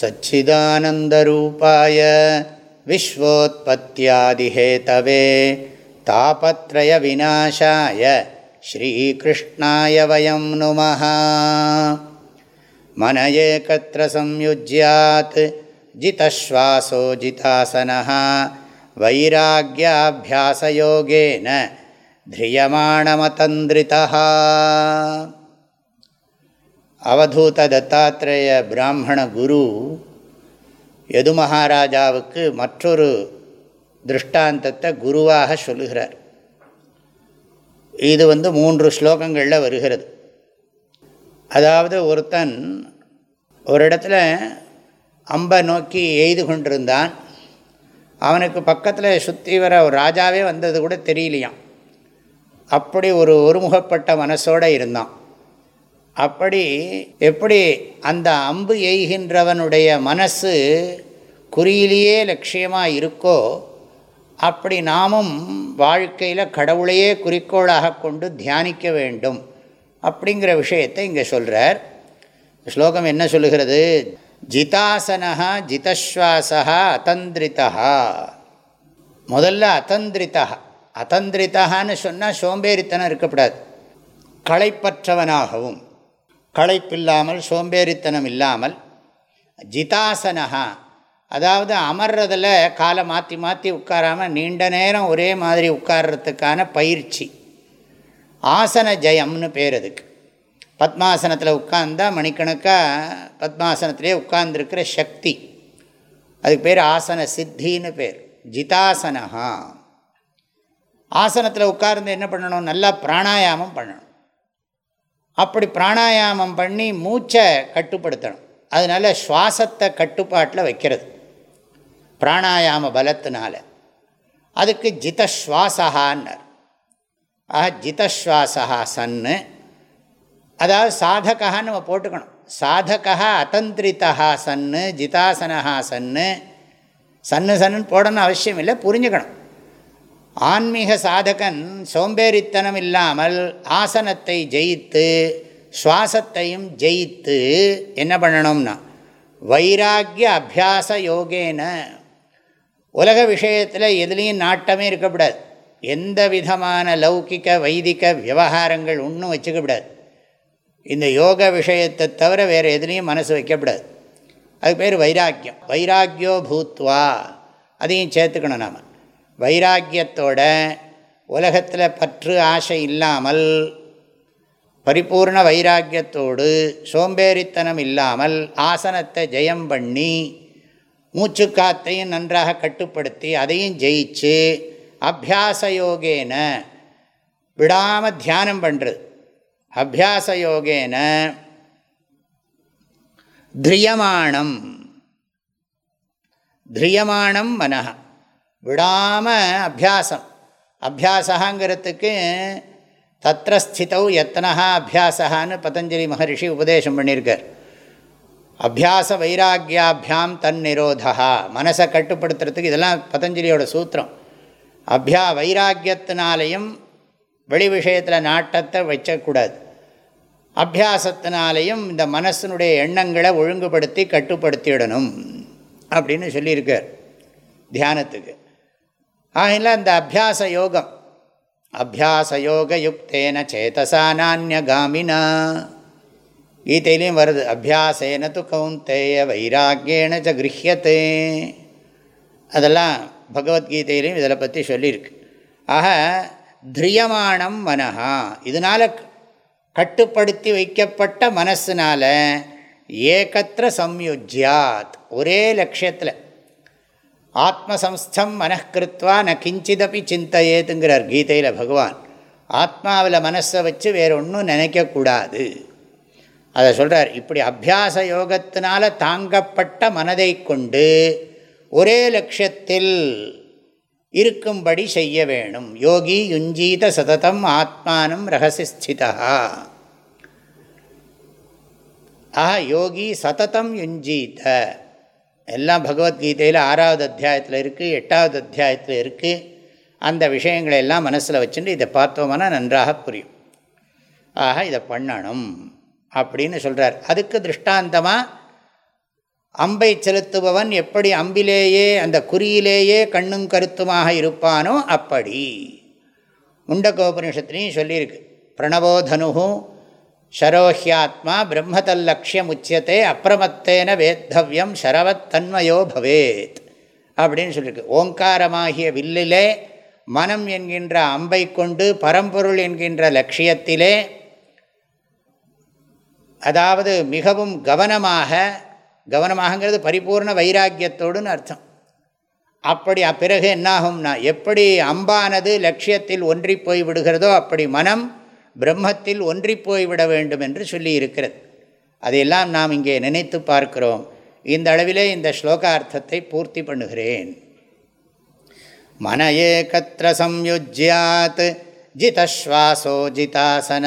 सच्चिदानन्दरूपाय विश्वोत्पत्त्यादिहेतवे तापत्रयविनाशाय श्रीकृष्णाय वयं नुमः। मन एकत्र संयुज्यात् जितश्वासो जितासनः। वैराग्याभ्यासयोगेन ध्रियमाणमतन्द्रितः அவதூத தத்தாத்திரேய பிராமண குரு யது மகாராஜாவுக்கு மற்றொரு திருஷ்டாந்தத்தை குருவாக சொல்லுகிறார். இது வந்து மூன்று ஸ்லோகங்களில் வருகிறது. அதாவது ஒருத்தன் ஒரு இடத்துல அம்பை நோக்கி எய்து கொண்டிருந்தான். அவனுக்கு பக்கத்தில் சுற்றி வர ஒரு ராஜாவே வந்தது கூட தெரியலையாம். அப்படி ஒரு ஒருமுகப்பட்ட மனசோடு இருந்தான். அப்படி எப்படி அந்த அம்பு எய்கின்றவனுடைய மனசு குறியிலேயே லட்சியமாக இருக்கோ அப்படி நாமும் வாழ்க்கையில் கடவுளையே குறிக்கோளாக கொண்டு தியானிக்க வேண்டும் அப்படிங்கிற விஷயத்தை இங்கே சொல்கிறார் ஸ்லோகம் என்ன சொல்லுகிறது? ஜிதாசனா ஜிதஸ்வாசா அத்தந்திரிதா முதல்ல அத்தந்திரிதா அத்தந்திரிதான்னு சொன்னால் சோம்பேறித்தனம் இருக்கக்கூடாது களைப்பற்றவனாகவும் களைப்பில்லாமல் சோம்பேறித்தனம் இல்லாமல் ஜிதாசனஹா. அதாவது அமர்றதில் காலை மாற்றி மாற்றி உட்காராமல் நீண்ட நேரம் ஒரே மாதிரி உட்கார்றதுக்கான பயிற்சி. ஆசன ஜெயம்னு பேர் அதுக்கு. பத்மாசனத்தில் உட்கார்ந்தா மணிக்கணக்காக பத்மாசனத்திலே உட்கார்ந்துருக்கிற சக்தி. அதுக்கு பேர் ஆசன சித்தின்னு பேர். ஜிதாசனஹா. ஆசனத்தில் உட்கார்ந்து என்ன பண்ணணும்? நல்லா பிராணாயாமம் பண்ணணும். அப்படி பிராணாயாமம் பண்ணி மூச்சை கட்டுப்படுத்தணும். அதனால் சுவாசத்தை கட்டுப்பாட்டில் வைக்கிறது. பிராணாயாம பலத்தினால. அதுக்கு ஜிதஸ்வாசகான்னர் ஆஹா ஜிதஸ்வாசகா சன்னு. அதாவது சாதகான்னு நம்ம போட்டுக்கணும். சாதகா அத்தந்திரிதா சன்னு ஜிதாசனஹா சன்னு. சன்னு சன்னு போடணும் அவசியம் இல்லை புரிஞ்சுக்கணும். ஆன்மீக சாதகன் சோம்பேறித்தனம் இல்லாமல் ஆசனத்தை ஜெயித்து சுவாசத்தையும் ஜெயித்து என்ன பண்ணணும்னா வைராக்கிய அபியாச யோகேன உலக விஷயத்தில் எதுலேயும் நாட்டமே இருக்கக்கூடாது. எந்த விதமான லௌகிக்க வைதிக விவகாரங்கள் ஒன்றும் வச்சுக்கப்படாது இந்த யோக விஷயத்தை தவிர வேறு எதுலேயும் மனசு வைக்கப்படாது அது பேர் வைராக்கியம். வைராக்கியோ பூத்வா. அதையும் சேர்த்துக்கணும் நாம். வைராக்கியத்தோட உலகத்தில் பற்று ஆசை இல்லாமல் பரிபூர்ண வைராக்கியத்தோடு சோம்பேறித்தனம் இல்லாமல் ஆசனத்தை ஜெயம் பண்ணி மூச்சுக்காத்தையும் நன்றாக கட்டுப்படுத்தி அதையும் ஜெயிச்சு அபியாச யோகேன விடாமல் தியானம் பண்ணுறது அபியாச யோகேன திரியமானம். திரியமானம் மனஹா. விடாமல் அபியாசம். அபியாசகாங்கிறதுக்கு தத்திர ஸ்திதௌ எத்தனஹா அபியாசகான்னு பதஞ்சலி மகரிஷி உபதேசம் பண்ணியிருக்கார். அபியாச வைராக்கியாபியாம் தன் நிரோதா மனசை கட்டுப்படுத்துறதுக்கு இதெல்லாம் பதஞ்சலியோட சூத்திரம். அபியா வைராக்கியத்தினாலையும் வெளி விஷயத்தில் நாட்டத்தை வச்சக்கூடாது அபியாசத்தினாலையும் இந்த மனசனுடைய எண்ணங்களை ஒழுங்குபடுத்தி கட்டுப்படுத்திடணும் அப்படின்னு சொல்லியிருக்கார். தியானத்துக்கு. ஆகில அந்த அபியாச யோகம் அபியாச யோக யுக்தேன சேதசா நானியகாமினா. கீதையிலையும் வருது அபியாசேன து கவுந்தேய வைராக்கியேன ச கிரஹியத்தே அதெல்லாம் பகவத்கீதையிலையும் இதில் பற்றி சொல்லியிருக்கு. ஆக திரியமானம் மனஹா இதனால் கட்டுப்படுத்தி வைக்கப்பட்ட மனசினால் ஏகத்திர சம்யுஜ்யாத் ஒரே லட்சியத்தில். ஆத்மசம்ஸ்தம் மனக்கிருத்வா ந கிஞ்சிதப்பி சிந்தையேதுங்கிறார் கீதையில் பகவான். ஆத்மாவில் மனசை வச்சு வேறு ஒன்றும் நினைக்கக்கூடாது. அதை சொல்கிறார் இப்படி அபியாச யோகத்தினால் தாங்கப்பட்ட மனதை கொண்டு ஒரே லட்சியத்தில் இருக்கும்படி செய்ய வேணும். யோகி யுஞ்சீத சததம் ஆத்மானம் ரகசிஸ்திதா ஆஹா யோகி சததம் யுஞ்சீத. எல்லாம் பகவத்கீதையில் ஆறாவது அத்தியாயத்தில் இருக்குது எட்டாவது அத்தியாயத்தில் இருக்குது அந்த விஷயங்களை எல்லாம் மனசில் வச்சுட்டு இதை பார்த்தோம்னா நன்றாக புரியும். ஆக இதை பண்ணணும் அப்படின்னு சொல்கிறார் அதுக்கு திருஷ்டாந்தமாக அம்பை செலுத்துபவன் எப்படி அம்பிலேயே அந்த குறியிலேயே கண்ணும் கருத்துமாக இருப்பானோ அப்படி. முண்டகோபனிஷத்துலேயும் சொல்லியிருக்கு. பிரணவோதனு ஷரோஹியாத்மா பிரம்மதல்லக்ஷியமுச்சியத்தை அப்பிரமத்தேன வேத்தவ்யம் சரவத்தன்மயோ பவேத் அப்படின்னு சொல்லியிருக்கு ஓங்காரமாகிய வில்லிலே மனம் என்கின்ற அம்பை கொண்டு பரம்பொருள் என்கின்ற லட்சியத்திலே அதாவது மிகவும் கவனமாக கவனமாகங்கிறது பரிபூர்ண வைராக்கியத்தோடுன்னு அர்த்தம். அப்படி பிறகு என்னாகும்னா எப்படி அம்பானது லட்சியத்தில் ஒன்றி போய் விடுகிறதோ அப்படி மனம் பிரம்மத்தில் ஒன்றிப்போய்விட வேண்டும் என்று சொல்லி இருக்கிறது அதையெல்லாம் நாம் இங்கே நினைத்து பார்க்கிறோம். இந்த அளவிலே இந்த ஸ்லோகார்த்தத்தை பூர்த்தி பண்ணுகிறேன். மன ஏகத்திர சம்யுஜ்யாத் ஜிதஸ்வாசோ ஜிதாசன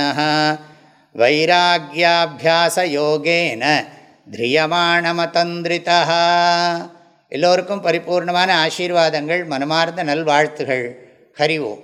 வைராகியாபியாச யோகேன திரியமாணமதந்திரிதா எல்லோருக்கும் பரிபூர்ணமான ஆசீர்வாதங்கள் மனமார்ந்த நல்வாழ்த்துகள் ஹரிவோம்